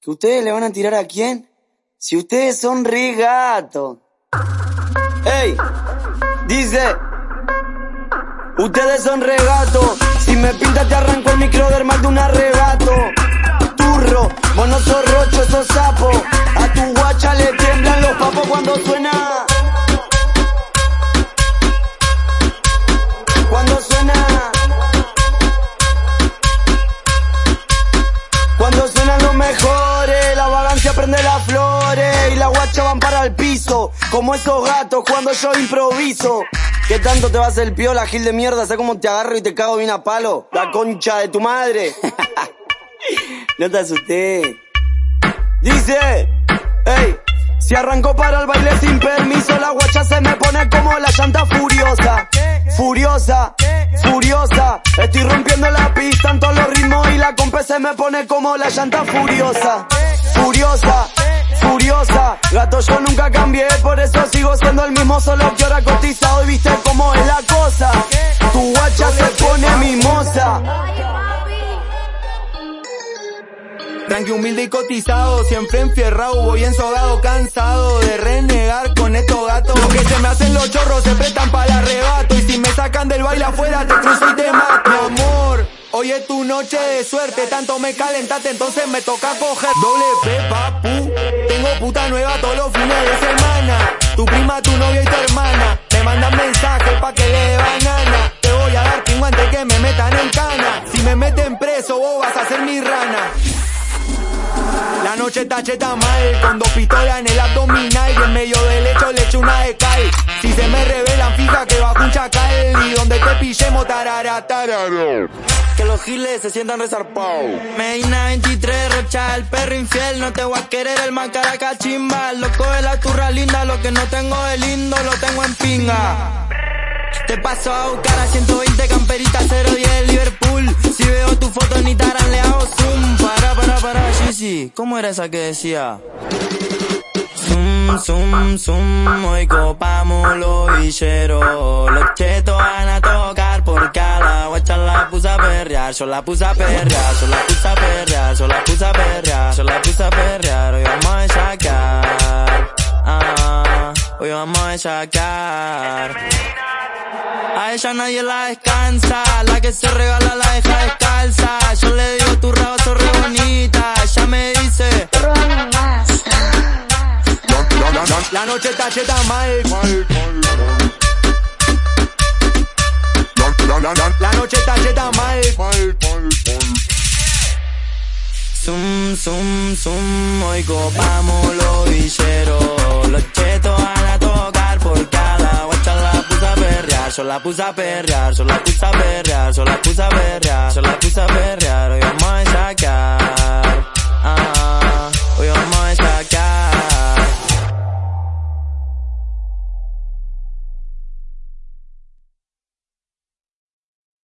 ¿Que ustedes le van a tirar a quién? Si ustedes son re gatos. ¡Ey! Dice... Ustedes son regatos. Si me pintas te arranco el microdermal de un arrebato. Turro, vos no flores y la guacha van para el piso. Como esos gatos cuando yo improviso. ¿Qué tanto te va a hacer el piola, gil de mierda? ¿Sabes cómo te agarro y te cago bien a palo? La concha de tu madre. no te asusté. Dice, hey, si arrancó para el baile sin permiso, la guacha se me pone como la llanta furiosa. Furiosa, furiosa. Estoy rompiendo la pista en todos los ritmos y la compa se me pone como la llanta furiosa. Furiosa Gato, yo nunca cambié, por eso sigo siendo el mismo, solo que ahora cotizado y viste cómo es la cosa. Tu guacha se pone mimosa. Tranqui humilde y cotizado, siempre enfierrado, voy ensogado, cansado de renegar con estos gatos. Lo que se me hacen los chorros se prestan para el arrebato y si me sacan tu noche de suerte, tanto me calentaste entonces me toca coger doble P, papu. Tengo puta nueva todos los fines de semana. Tu prima, tu novia y tu hermana me mandan mensajes pa' que le dé banana. Te voy a dar pingo antes que me metan en cana. Si me meten preso, vos vas a ser mi rana. La noche está cheta mal, con dos pistolas en el abdominal y en medio del lecho le echo una de cal. Si se me revelan, fija que bajo un chacal y donde te pillemos tarara, tarara. Los giles se sientan resarpados. Medina 23, rocha el perro infiel, no te voy a querer el man cara cachimba. Loco de la turra linda, lo que no tengo de lindo lo tengo en pinga. Te paso a buscar a 120 camperita 010 Liverpool. Si veo tu foto en Instagram le hago zoom. Para, para, para, sí, ¿Cómo era esa que decía? Zoom, zoom, zoom. Hoy copamos los villeros. Los chetos puse a perrear. Yo la puse a perrear, yo la puse a perrear, yo la puse a perrear, yo la puse a perrear. Hoy vamos a sacar. Ah, hoy vamos a sacar. A ella nadie la descansa, la que se regala la deja descalza. Yo le digo tu rabo re bonita, ella me dice. La noche está cheta mal. La noche está Zum, zum, hoy copamos los villeros. Los chetos van a tocar por cada la puse a perrear. Yo la puse a perrear, yo la puse a perrear, yo la puse a perrear, yo la puse a perrear.